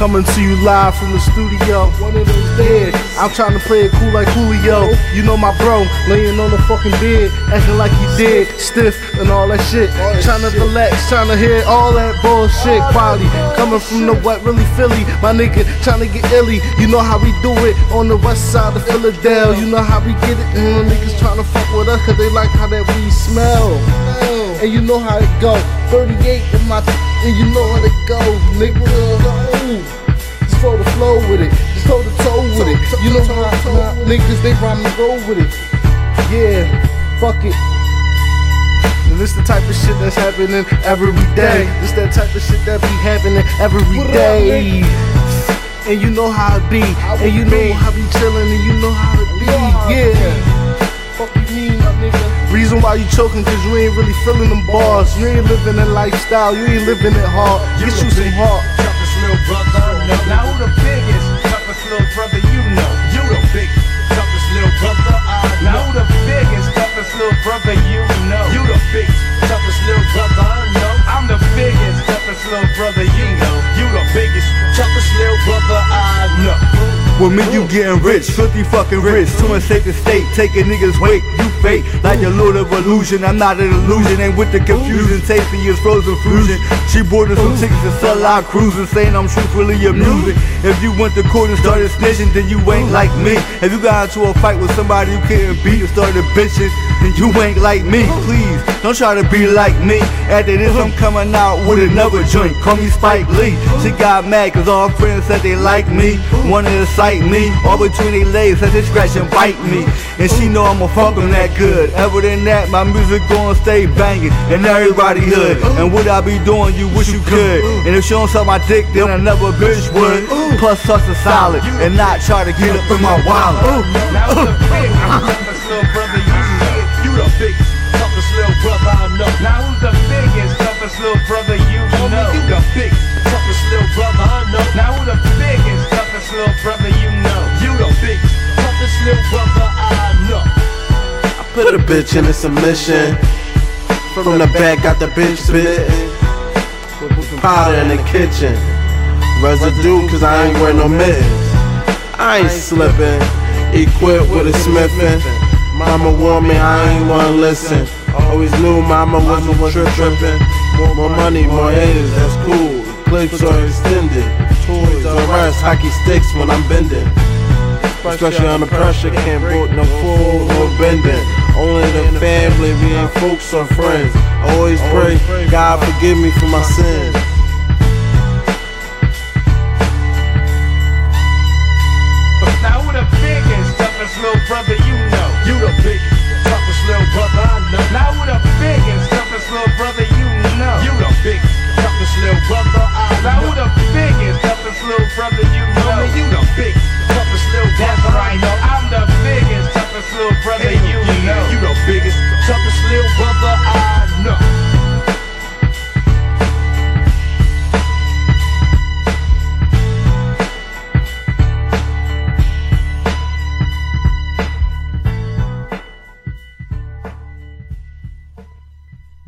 Coming to you live from the studio. One of days. I'm trying to play it cool like Julio. You know my bro, laying on the fucking bed, acting like he did, stiff and all that shit. Trying to relax, trying to hear all that bullshit. Quality coming from the wet, really Philly. My nigga trying to get illy. You know how we do it on the west side of Philadelphia. You know how we get it. The niggas trying to fuck with us cause they like how that we smell. And you know how it go. 38 in my, and you know how it go, nigga. Throw the flow with it. Just throw the toe with it. You know how, how niggas they rhyme and roll with it. Yeah, fuck it. And this the type of shit that's happening every day. This that type of shit that be happening every day. And you know how it be. And you know how be chillin' and you know how it be. Yeah. Fuck you mean, my nigga. Reason why you choking, cause you ain't really feeling them bars. You ain't living that lifestyle, you ain't living it hard. Get you some heart. Toughest little brother. No. Now who the biggest, toughest little brother you know? You the biggest, toughest little brother I know. Now who the biggest, toughest little brother you know? You the biggest, With me, you getting rich, filthy fucking rich. To a safe state, taking niggas weight. You fake, like a load of illusion. I'm not an illusion, and with the confusion, tasty is frozen fusion. She bought some tickets to sell out cruising, saying I'm truthfully amusing. If you went to court and started snitching, then you ain't like me. If you got into a fight with somebody you couldn't beat and started bitching, then you ain't like me. Please, don't try to be like me. After this, I'm coming out with another joint. Call me Spike Lee. She got mad cause all her friends said they like me. Wanted to sight me. All between their legs, said they scratch and bite me. And she know I'ma fuck them that good. Other than that, my music gon' stay banging in everybody hood. And what I be doing, you wish you could. And if she don't suck my dick, then another bitch would. Plus, such a solid. And not try to get up in my wallet. Who Put a bitch in a submission. From the back, got the bitch spitting. Powder in the kitchen. Residue, cause I ain't wearing no mittens. I ain't slipping. Equipped with a smithing. Mama warned me, I ain't wanna listen. Always knew mama wasn't trip tripping. More, money, more haters, that's cool. Clips are extended. Toys are rest, hockey sticks when I'm bending. Especially under pressure, can't broke no fool, or bending. Only the family, we ain't folks or friends. Always pray, God forgive me for my sins. Now who the biggest, toughest little brother you